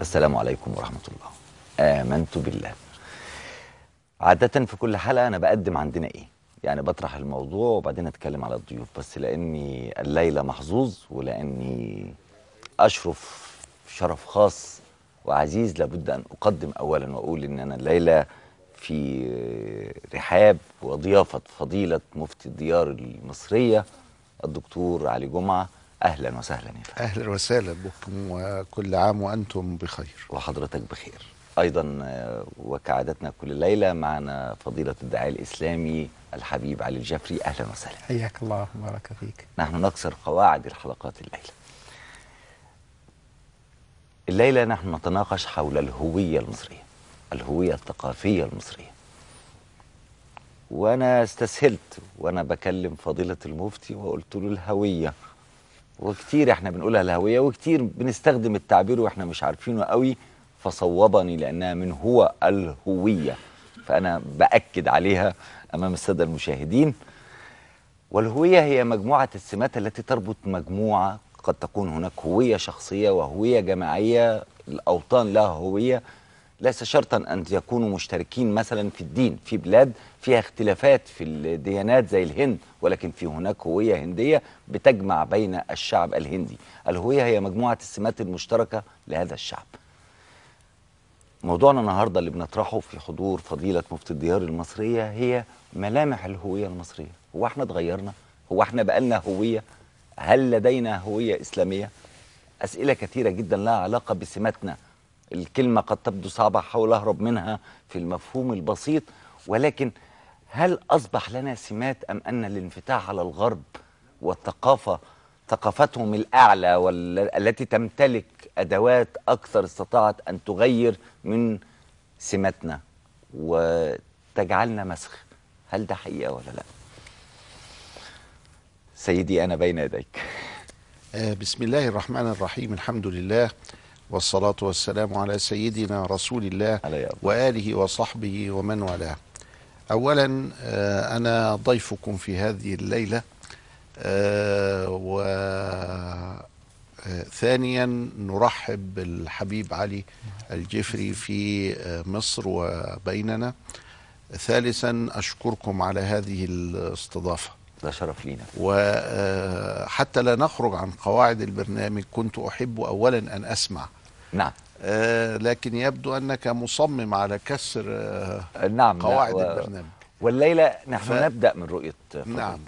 السلام عليكم ورحمة الله. آمنت بالله. عادة في كل حلقة أنا بقدم عندنا إيه؟ يعني بطرح الموضوع وبعدين أتكلم على الضيوف. بس لأني الليلة محظوظ ولأني أشرف شرف خاص وعزيز لابد أن أقدم أولا وأقول إن أنا الليلة في رحاب وضيافة فضيلة مفتي الديار المصرية الدكتور علي جمعة أهلا وسهلا يا فندم. أهلا وسهلا بكم وكل عام وأنتم بخير. وحضرتك بخير. أيضا آه، وكعادتنا كل ليلة معنا فضيلة الداعيه الإسلامي الحبيب علي الجفري. أهلا وسهلا. حياك الله وبارك فيك. نحن نكسر قواعد الحلقات الليلة. الليلة نحن نتناقش حول الهوية المصرية الهوية الثقافية المصرية. وأنا استسهلت وأنا بكلم فضيلة المفتي وقلت له الهوية. وكتير إحنا بنقولها الهوية وكتير بنستخدم التعبير وإحنا مش عارفينه قوي فصوبني لأنها من هو الهوية. فأنا بأكد عليها أمام السادة المشاهدين. والهوية هي مجموعة السمات التي تربط مجموعة قد تكون هناك هوية شخصية وهوية جماعية الأوطان لها هوية. ليس شرطا أن يكونوا مشتركين مثلا في الدين في بلاد فيها اختلافات في الديانات زي الهند ولكن في هناك هوية هندية بتجمع بين الشعب الهندي. الهوية هي مجموعة السمات المشتركة لهذا الشعب. موضوعنا النهارده اللي بنطرحه في حضور فضيلة مفتي الديار المصرية هي ملامح الهوية المصرية. هو إحنا اتغيرنا؟ هو إحنا بقالنا هوية؟ هل لدينا هوية إسلامية؟ أسئلة كثيرة جدا لها علاقة بسماتنا الكلمة قد تبدو صعبة احاول أهرب منها في المفهوم البسيط ولكن هل أصبح لنا سمات أم أن الانفتاح على الغرب والثقافة ثقافتهم الأعلى والتي تمتلك أدوات أكثر استطاعت أن تغير من سماتنا وتجعلنا مسخ؟ هل ده حقيقة ولا لأ؟ سيدي أنا بين يديك. آه، بسم الله الرحمن الرحيم الحمد لله. والصلاة والسلام على سيدنا رسول الله. وآله وصحبه ومن والاه. أولا آه، أنا ضيفكم في هذه الليلة آه، و آه، ثانيا نرحب بالحبيب علي الجفري في مصر وبيننا. ثالثا أشكركم على هذه الاستضافة. ده شرف لينا. وحتى لا نخرج عن قواعد البرنامج كنت أحب أولا أن أسمع نعم. آه، لكن يبدو أنك مصمم على كسر آه، نعم قواعد و- البرنامج. والليلة نحن ف- نبدأ من رؤية فضيلتك نعم.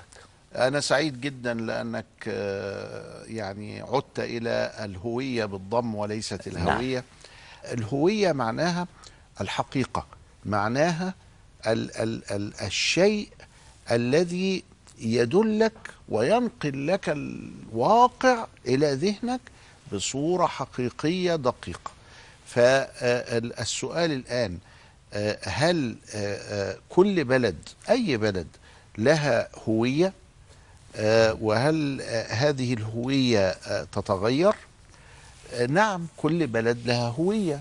أنا سعيد جدا لأنك آه، يعني عدت إلى الهوية بالضم وليست الهوية. الهوية معناها الحقيقة معناها ال ال ال الشيء الذي يدلك وينقل لك الواقع إلى ذهنك بصورة حقيقية دقيقة. فالسؤال الآن آه، هل كل بلد أي بلد لها هوية؟ آه، وهل هذه الهوية آه، تتغير؟ نعم كل بلد لها هوية.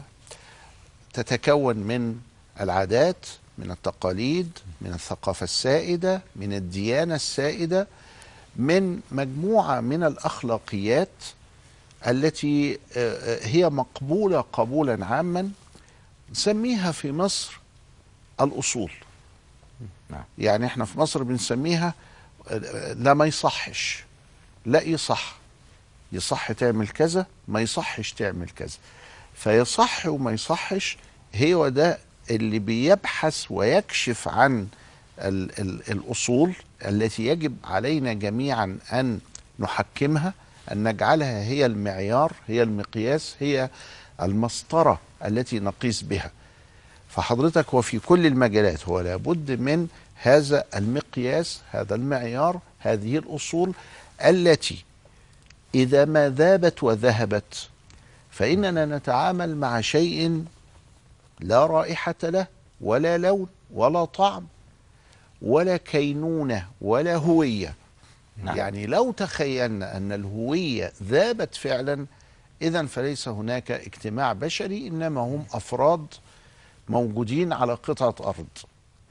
تتكون من العادات من التقاليد من الثقافة السائدة من الديانة السائدة من مجموعة من الأخلاقيات التي آه، آه، هي مقبولة قبولا عاما نسميها في مصر الأصول. نعم. يعني إحنا في مصر بنسميها آه، لا ما يصحش. لا يصح. يصح تعمل كذا ما يصحش تعمل كذا. فيصح وما يصحش هو ده اللي بيبحث ويكشف عن ال ال الأصول التي يجب علينا جميعا أن نحكمها. أن نجعلها هي المعيار هي المقياس هي المسطرة التي نقيس بها. فحضرتك هو في كل المجالات هو لابد من هذا المقياس هذا المعيار هذه الأصول التي إذا ما ذابت وذهبت فإننا نتعامل مع شيء لا رائحة له ولا لون ولا طعم ولا كينونة ولا هوية. نعم. يعني لو تخيلنا أن الهوية ذابت فعلا إذا فليس هناك اجتماع بشري إنما هم أفراد موجودين على قطعة أرض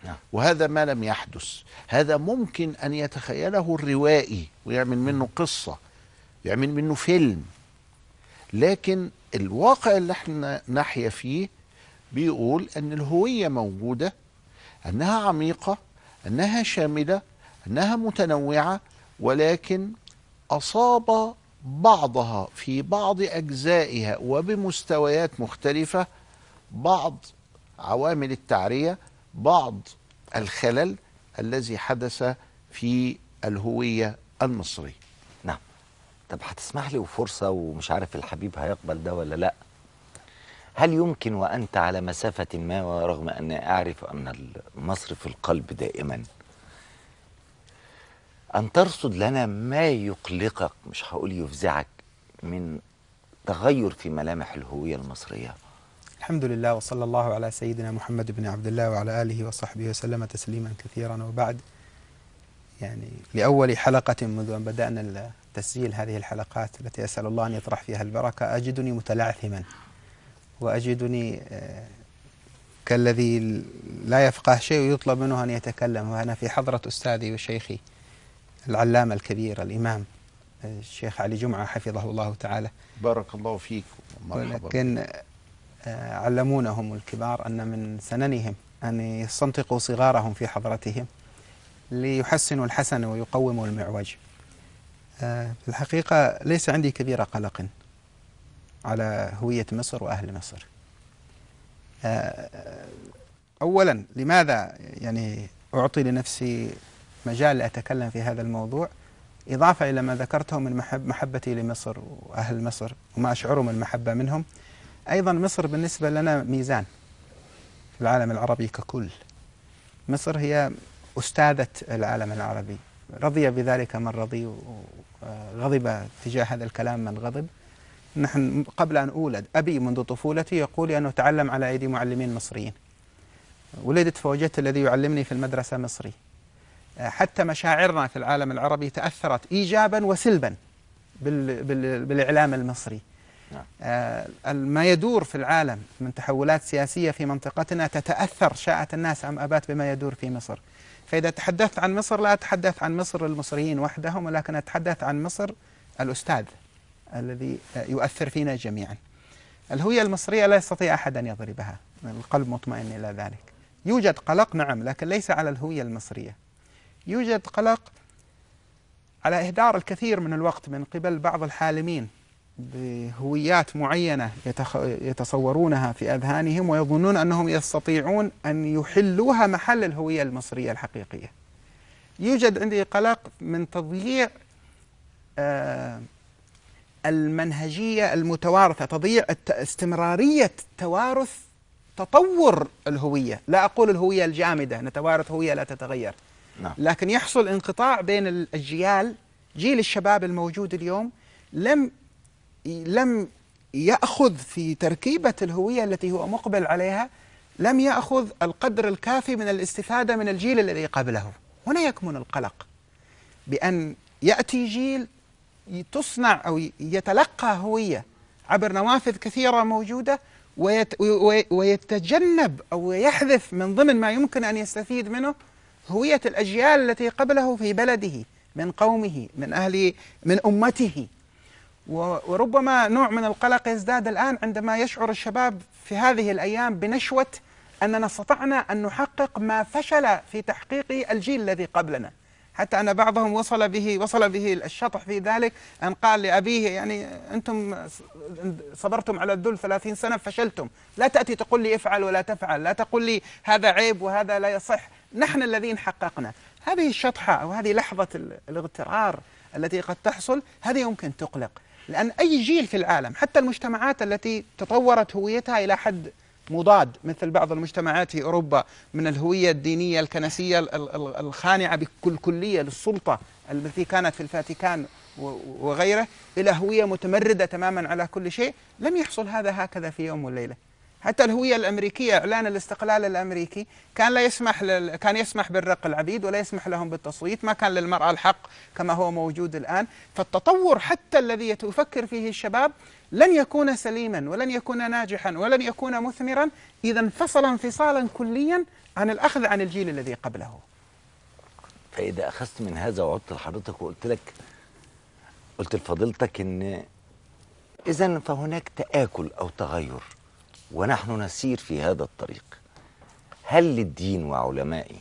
نعم. وهذا ما لم يحدث هذا ممكن أن يتخيله الروائي ويعمل منه قصة يعمل منه فيلم لكن الواقع اللي إحنا نحيا فيه بيقول أن الهوية موجودة أنها عميقة أنها شاملة أنها متنوعة ولكن أصاب بعضها في بعض أجزائها وبمستويات مختلفة بعض عوامل التعرية بعض الخلل الذي حدث في الهوية المصريه نعم. طب هتسمح لي وفرصة ومش عارف الحبيب هيقبل ده ولا لأ؟ هل يمكن وأنت على مسافة ما ورغم أني أعرف أن مصر في القلب دائما أن ترصد لنا ما يقلقك مش هقول يفزعك من تغير في ملامح الهوية المصرية. الحمد لله وصلى الله على سيدنا محمد بن عبد الله وعلى آله وصحبه وسلم تسليما كثيرا. وبعد يعني لأول حلقة منذ أن بدأنا تسجيل هذه الحلقات التي أسأل الله أن يطرح فيها البركة أجدني متلعثما وأجدني آه، كالذي لا يفقه شيء ويطلب منه أن يتكلم. وأنا في حضرة أستاذي وشيخي العلامة الكبير الإمام آه، الشيخ علي جمعة حفظه الله تعالى. بارك الله فيك ولكن آه، علمونهم الكبار أن من سننهم أن يستنطقوا صغارهم في حضرتهم ليحسنوا الحسن ويقوموا المعوج. آه، في الحقيقة ليس عندي كبير قلق على هوية مصر وأهل مصر. أولا لماذا يعني أعطي لنفسي مجال لأتكلم في هذا الموضوع. إضافة إلى ما ذكرته من محب محبتي لمصر وأهل مصر وما أشعره من محبة منهم. أيضا مصر بالنسبة لنا ميزان في العالم العربي ككل. مصر هي أستاذة العالم العربي. رضي بذلك من رضي وغضب تجاه هذا الكلام من غضب. نحن قبل أن أولد أبي منذ طفولتي يقول أنه تعلم على أيدي معلمين مصريين. ولدت فوجدت الذي يعلمني في المدرسة مصري. حتى مشاعرنا في العالم العربي تأثرت إيجابا وسلبا بال بال بالإعلام المصري. نعم. آه، ما يدور في العالم من تحولات سياسية في منطقتنا تتأثر شاءت الناس أم أبات بما يدور في مصر. فإذا تحدثت عن مصر لا أتحدث عن مصر المصريين وحدهم ولكن أتحدث عن مصر الأستاذ الذي يؤثر فينا جميعا. الهوية المصرية لا يستطيع أحد أن يضربها. القلب مطمئن إلى ذلك. يوجد قلق نعم لكن ليس على الهوية المصرية. يوجد قلق على إهدار الكثير من الوقت من قبل بعض الحالمين بهويات معينة. يتصورونها في أذهانهم ويظنون أنهم يستطيعون أن يحلوها محل الهوية المصرية الحقيقية يوجد عندي قلق من تضييع آه المنهجية المتوارثة تضييع. استمرارية توارث تطور الهوية لا أقول الهوية الجامدة نتوارث هوية لا تتغير نعم. لكن يحصل انقطاع بين الأجيال جيل الشباب الموجود اليوم لم لم يأخذ في تركيبة الهوية التي هو مقبل عليها لم يأخذ القدر الكافي من الاستفادة من الجيل الذي قبله هنا يكمن القلق بأن يأتي جيل تصنع أو يتلقى هوية عبر نوافذ كثيرة موجودة ويت ويتجنب أو يحذف من ضمن ما يمكن أن يستفيد منه هوية الأجيال التي قبله في بلده من قومه من أهل من أمته. وربما نوع من القلق يزداد الآن عندما يشعر الشباب في هذه الأيام بنشوة أننا استطعنا أن نحقق ما فشل في تحقيق الجيل الذي قبلنا. حتى أن بعضهم وصل به وصل به الشطح في ذلك أن قال لأبيه يعني أنتم صبرتم على الذل ثلاثين سنة فشلتم. لا تأتي تقول لي افعل ولا تفعل لا تقول لي هذا عيب وهذا لا يصح. نحن الذين حققنا. هذه الشطحة أو هذه لحظة الاغترار التي قد تحصل هذه يمكن تقلق. لأن أي جيل في العالم حتى المجتمعات التي تطورت هويتها إلى حد مضاد مثل بعض المجتمعات في أوروبا من الهوية الدينية الكنسية الخانعة بكل كلية للسلطة التي كانت في الفاتيكان وغيره إلى هوية متمردة تماما على كل شيء لم يحصل هذا هكذا في يوم وليلة حتى الهوية الأمريكية إعلان الاستقلال الأمريكي كان لا يسمح لل... كان يسمح بالرق العبيد ولا يسمح لهم بالتصويت ما كان للمرأة الحق كما هو موجود الآن. فالتطور حتى الذي يفكر فيه الشباب لن يكون سليما ولن يكون ناجحا ولن يكون مثمرا. إذا انفصل انفصالا كليا عن الأخذ عن الجيل الذي قبله. فإذا أخذت من هذا وعدت لحضرتك وقلت لك قلت لفضيلتك إن إذا فهناك تآكل أو تغير. ونحن نسير في هذا الطريق. هل للدين وعلمائه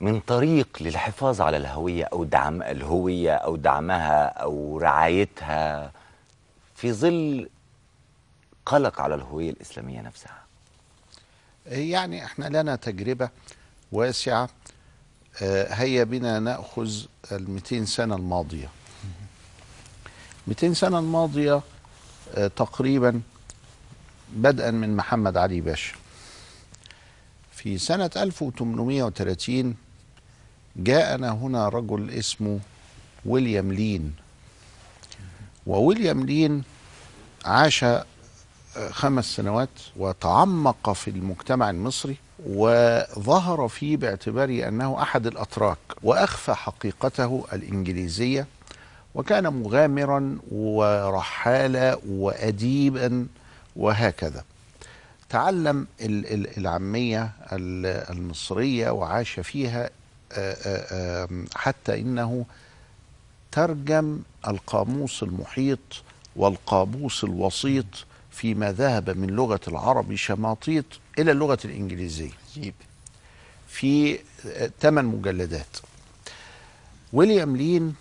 من طريق للحفاظ على الهوية أو دعم الهوية أو دعمها أو رعايتها في ظل قلق على الهوية الإسلامية نفسها؟ يعني إحنا لنا تجربة واسعة. آه، هيا بنا نأخذ ال 200 سنة الماضية. 200 سنة الماضية آه، تقريبا بدءا من محمد علي باشا. في سنة 1830 جاءنا هنا رجل اسمه ويليام لين. وويليام لين عاش خمس سنوات وتعمق في المجتمع المصري وظهر فيه باعتباره أنه أحد الأتراك وأخفى حقيقته الإنجليزية وكان مغامرا ورحالا واديبا وهكذا. تعلم ال- ال- العامية ال- المصرية وعاش فيها حتى إنه ترجم القاموس المحيط والقاموس الوسيط فيما ذهب من لغة العربي شماطيط إلى اللغة الإنجليزية. في ثمان مجلدات. ويليام لين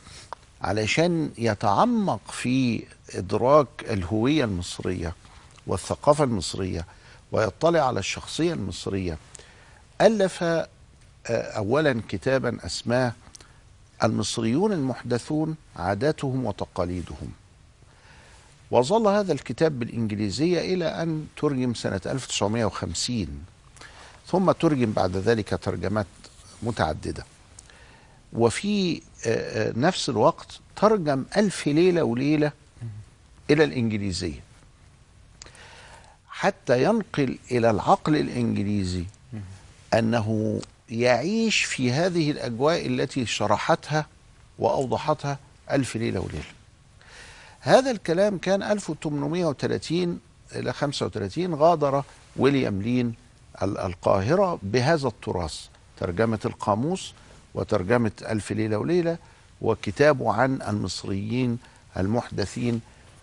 علشان يتعمق في إدراك الهوية المصرية والثقافة المصرية ويطلع على الشخصية المصرية. ألف آه، أولا كتابا أسماه المصريون المحدثون عاداتهم وتقاليدهم. وظل هذا الكتاب بالإنجليزية إلى أن ترجم سنة 1950 ثم ترجم بعد ذلك ترجمات متعددة. وفي آه، آه، نفس الوقت ترجم ألف ليلة وليلة إلى الإنجليزية. حتى ينقل إلى العقل الإنجليزي أنه يعيش في هذه الأجواء التي شرحتها وأوضحتها ألف ليلة وليلة. هذا الكلام كان 1830 إلى 35 غادر ويليام لين ال- القاهرة بهذا التراث ترجمة القاموس وترجمة ألف ليلة وليلة وكتابه عن المصريين المحدثين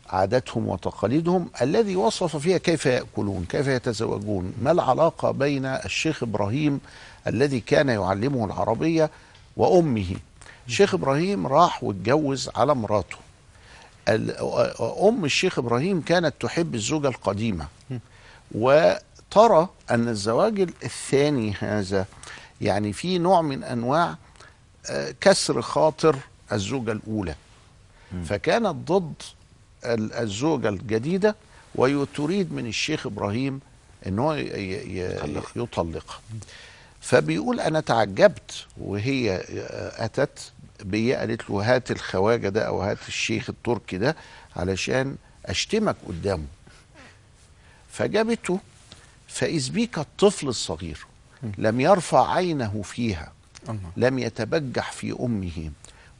عاداتهم وتقاليدهم الذي وصف فيها كيف يأكلون كيف يتزوجون ما العلاقة بين الشيخ إبراهيم الذي كان يعلمه العربية وأمه. الشيخ إبراهيم راح واتجوز على مراته. أم الشيخ إبراهيم كانت تحب الزوجة القديمة. وترى أن الزواج الثاني هذا يعني في نوع من أنواع آه، كسر خاطر الزوجة الأولى. فكانت ضد ال- الزوجة الجديدة وتريد من الشيخ إبراهيم أن هو يطلقها. فبيقول أنا تعجبت وهي أتت بي قالت له هات الخواجة ده أو هات الشيخ التركي ده علشان أشتمك قدامه. فجابته فإذ بيك الطفل الصغير لم يرفع عينه فيها لم يتبجح في أمه.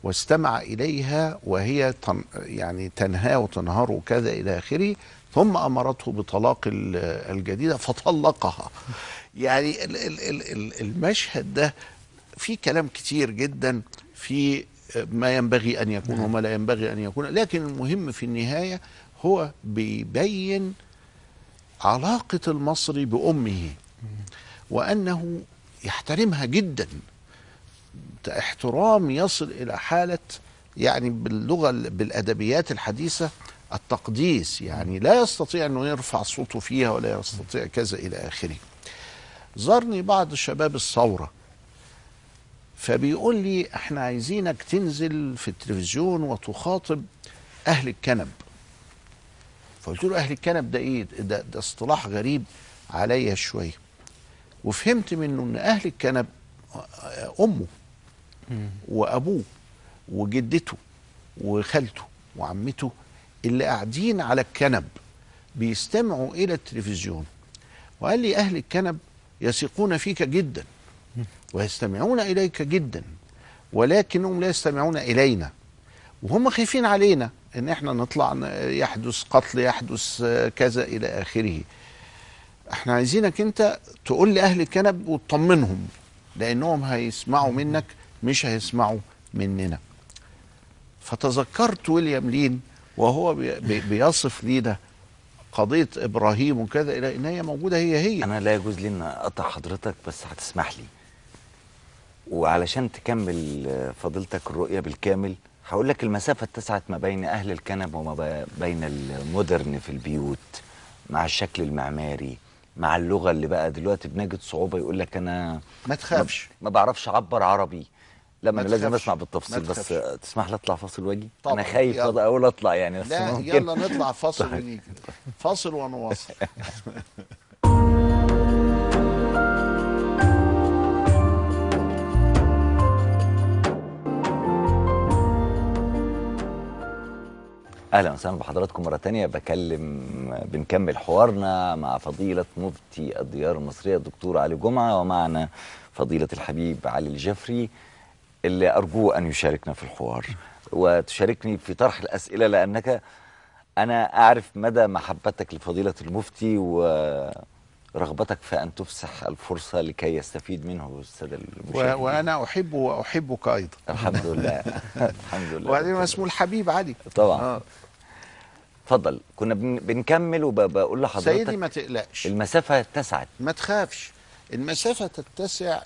واستمع إليها وهي تن يعني تنهاه وتنهار وكذا إلى آخره ثم أمرته بطلاق ال- الجديدة فطلقها. يعني ال- ال- ال- ال- المشهد ده في كلام كتير جدا في ما ينبغي أن يكون وما لا ينبغي أن يكون. لكن المهم في النهاية هو بيبين علاقة المصري بأمه وأنه يحترمها جدا. احترام يصل إلى حالة يعني باللغة بالأدبيات الحديثة التقديس. يعني لا يستطيع أنه يرفع صوته فيها ولا يستطيع كذا إلى آخره. زارني بعض شباب الثورة فبيقول لي إحنا عايزينك تنزل في التلفزيون وتخاطب أهل الكنب. فقلت له أهل الكنب ده إيه؟ ده, ده اصطلاح غريب عليا شوية. وفهمت منه إن أهل الكنب أمه. وأبوه وجدته وخالته وعمته اللي قاعدين على الكنب بيستمعوا إلى التلفزيون. وقال لي أهل الكنب يثقون فيك جدا ويستمعون إليك جدا ولكنهم لا يستمعون إلينا. وهم خايفين علينا إن إحنا نطلع يحدث قتل يحدث كذا إلى آخره. إحنا عايزينك أنت تقول لأهل الكنب وتطمنهم لأنهم هيسمعوا منك مش هيسمعوا مننا. فتذكرت ويليام لين وهو بي بي بيصف لينا قضية إبراهيم وكذا إلى إن هي موجودة هي هي. أنا لا يجوز لي إن أقطع حضرتك بس هتسمح لي. وعلشان تكمل فضيلتك الرؤية بالكامل هقول لك المسافة اتسعت ما بين أهل الكنب وما بين المودرن في البيوت مع الشكل المعماري مع اللغة اللي بقى دلوقتي بنجد صعوبة يقول لك أنا ما تخافش. ما بعرفش أعبر عربي. لا ما ما أنا لازم. اسمع بالتفصيل بس تسمح لي اطلع فاصل واجي أنا خايف. أقول أطلع يعني بس لا ممكن يلا نطلع فاصل طيب. ونيجي فاصل ونواصل أهلا وسهلا بحضراتكم مرة تانية بكلم بنكمل حوارنا مع فضيلة مفتي الديار المصرية الدكتور علي جمعة ومعنا فضيلة الحبيب علي الجفري اللي ارجوه أن يشاركنا في الحوار. وتشاركني في طرح الأسئلة لأنك أنا أعرف مدى محبتك لفضيلة المفتي ورغبتك في أن تفسح الفرصة لكي يستفيد منه الساده و- المشاهدين وأنا احب وأحبك أيضا. الحمد لله. الحمد لله. وبعدين اسمه الحبيب علي. طبعا. آه. اتفضل كنا بن- بنكمل وبقول لحضرتك سيدي ما تقلقش. المسافة اتسعت. ما تخافش. المسافة تتسع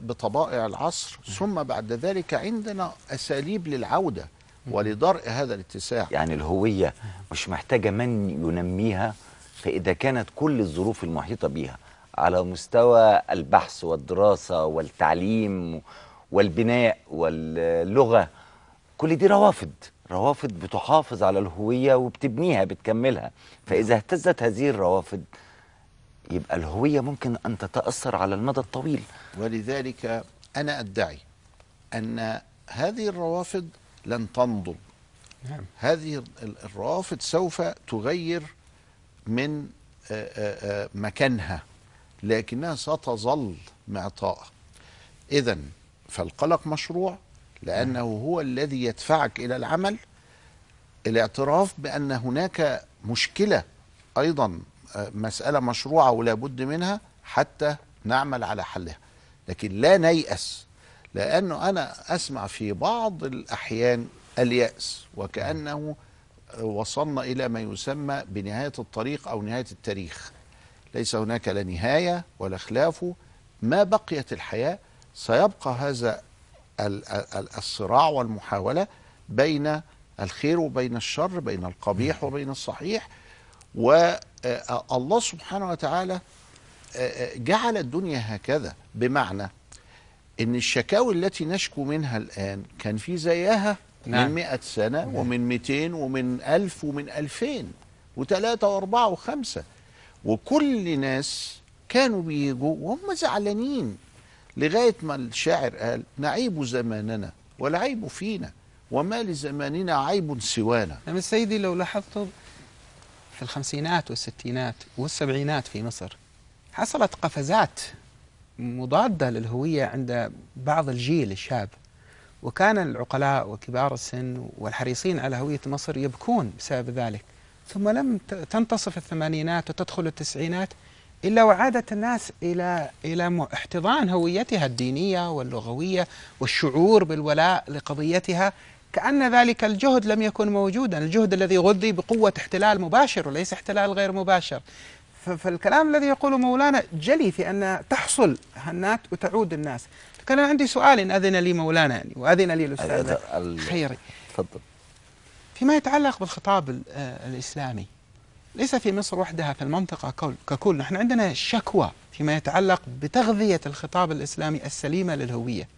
بطبائع العصر ثم بعد ذلك عندنا أساليب للعودة ولدرء هذا الاتساع. يعني الهوية مش محتاجة من ينميها فإذا كانت كل الظروف المحيطة بيها على مستوى البحث والدراسة والتعليم والبناء واللغة كل دي روافد روافد بتحافظ على الهوية وبتبنيها بتكملها. فإذا اهتزت هذه الروافد يبقى الهوية ممكن أن تتأثر على المدى الطويل. ولذلك أنا أدعي أن هذه الروافد لن تنضب. نعم. هذه ال- الروافد سوف تغير من آه، آه، آه، مكانها لكنها ستظل معطاءة إذا فالقلق مشروع لأنه هو الذي يدفعك إلى العمل. الاعتراف بأن هناك مشكلة أيضا مسألة مشروعة ولا بد منها حتى نعمل على حلها. لكن لا نيأس لأنه أنا أسمع في بعض الأحيان اليأس وكأنه وصلنا إلى ما يسمى بنهاية الطريق أو نهاية التاريخ. ليس هناك لا نهاية ولا خلافه ما بقيت الحياة؟ سيبقى هذا ال- ال- الصراع والمحاولة بين الخير وبين الشر بين القبيح وبين الصحيح. والله سبحانه وتعالى آه، آه، جعل الدنيا هكذا. بمعنى إن الشكاوي التي نشكو منها الآن كان في زيها نعم. من مئة سنة ومن 200 ومن ألف ومن ألفين وثلاثة وأربعة وخمسة. وكل ناس كانوا بيجوا وهم زعلانين لغاية ما الشاعر قال نعيب زماننا والعيب فينا وما لزماننا عيب سوانا. نعم سيدي لو لاحظتم في الخمسينات والستينات والسبعينات في مصر حصلت قفزات مضادة للهوية عند بعض الجيل الشاب. وكان العقلاء وكبار السن والحريصين على هوية مصر يبكون بسبب ذلك. ثم لم تنتصف الثمانينات وتدخل التسعينات إلا وعادت الناس إلى إلى احتضان هويتها الدينية واللغوية والشعور بالولاء لقضيتها كأن ذلك الجهد لم يكن موجودا. الجهد الذي غذي بقوة احتلال مباشر وليس احتلال غير مباشر. فالكلام الذي يقوله مولانا جلي في أن تحصل هنات وتعود الناس. كان عندي سؤال إن أذن لي مولانا يعني وأذن لي الأستاذ ال- ال- خيري. اتفضل فيما يتعلق بالخطاب ال- الإسلامي ليس في مصر وحدها في المنطقة كل- ككل. نحن عندنا شكوى فيما يتعلق بتغذية الخطاب الإسلامي السليمة للهوية.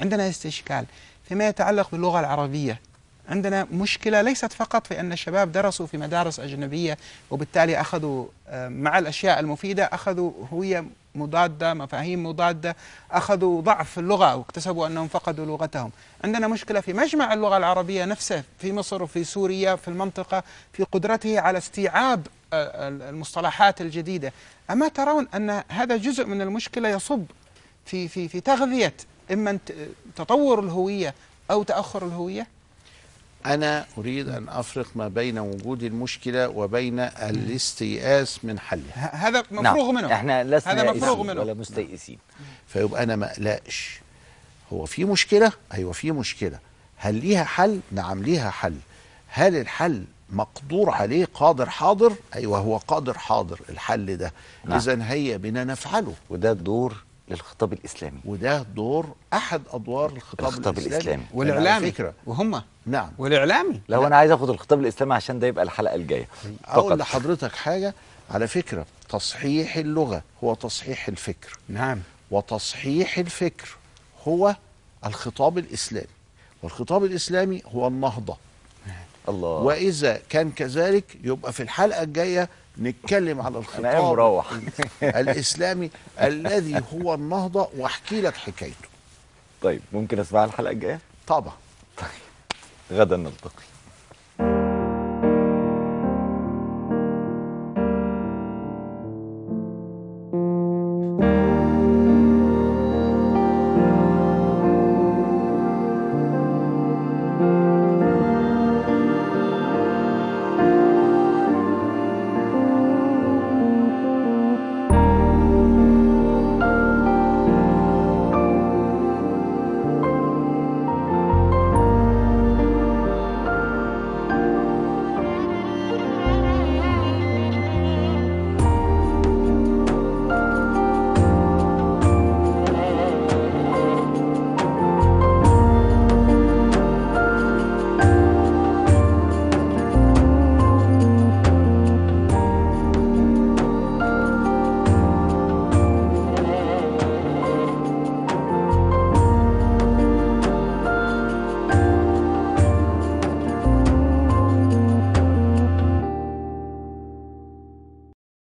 عندنا استشكال فيما يتعلق باللغة العربية. عندنا مشكلة ليست فقط في أن الشباب درسوا في مدارس أجنبية وبالتالي أخذوا آه، مع الأشياء المفيدة أخذوا هوية مضادة مفاهيم مضادة أخذوا ضعف في اللغة واكتسبوا أنهم فقدوا لغتهم. عندنا مشكلة في مجمع اللغة العربية نفسه في مصر وفي سوريا في المنطقة في قدرته على استيعاب آه، المصطلحات الجديدة. أما ترون أن هذا جزء من المشكلة يصب في في في تغذية إما تطور الهوية أو تأخر الهوية؟ أنا أريد أن أفرق ما بين وجود المشكلة وبين الاستيئاس من حلها. هذا مفروغ نعم. منه. إحنا لسنا هذا مفروغ منه. ولا مستيئسين. فيبقى أنا ما أقلقش. هو في مشكلة؟ أيوة في مشكلة. هل ليها حل؟ نعم ليها حل. هل الحل مقدور عليه؟ قادر حاضر؟ أيوه هو قادر حاضر الحل ده. نعم. اذا هيا بنا نفعله. وده دور للخطاب الإسلامي. وده دور أحد أدوار الخطاب, الخطاب الإسلامي, الإسلامي. والإعلامي. فكرة. وهم. نعم. والإعلامي. لو أنا عايز آخد الخطاب الإسلامي عشان ده يبقى الحلقة الجاية. أقول لحضرتك حاجة. على فكرة تصحيح اللغة هو تصحيح الفكر. نعم. وتصحيح الفكر هو الخطاب الإسلامي. والخطاب الإسلامي هو النهضة. الله. وإذا كان كذلك يبقى في الحلقة الجاية نتكلم على الخطاب مروح. الإسلامي الذي هو النهضة وأحكي لك حكايته. طيب ممكن اسمعها الحلقة الجاية؟ طبعا. غدا نلتقي.